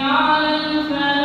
على الفاتحة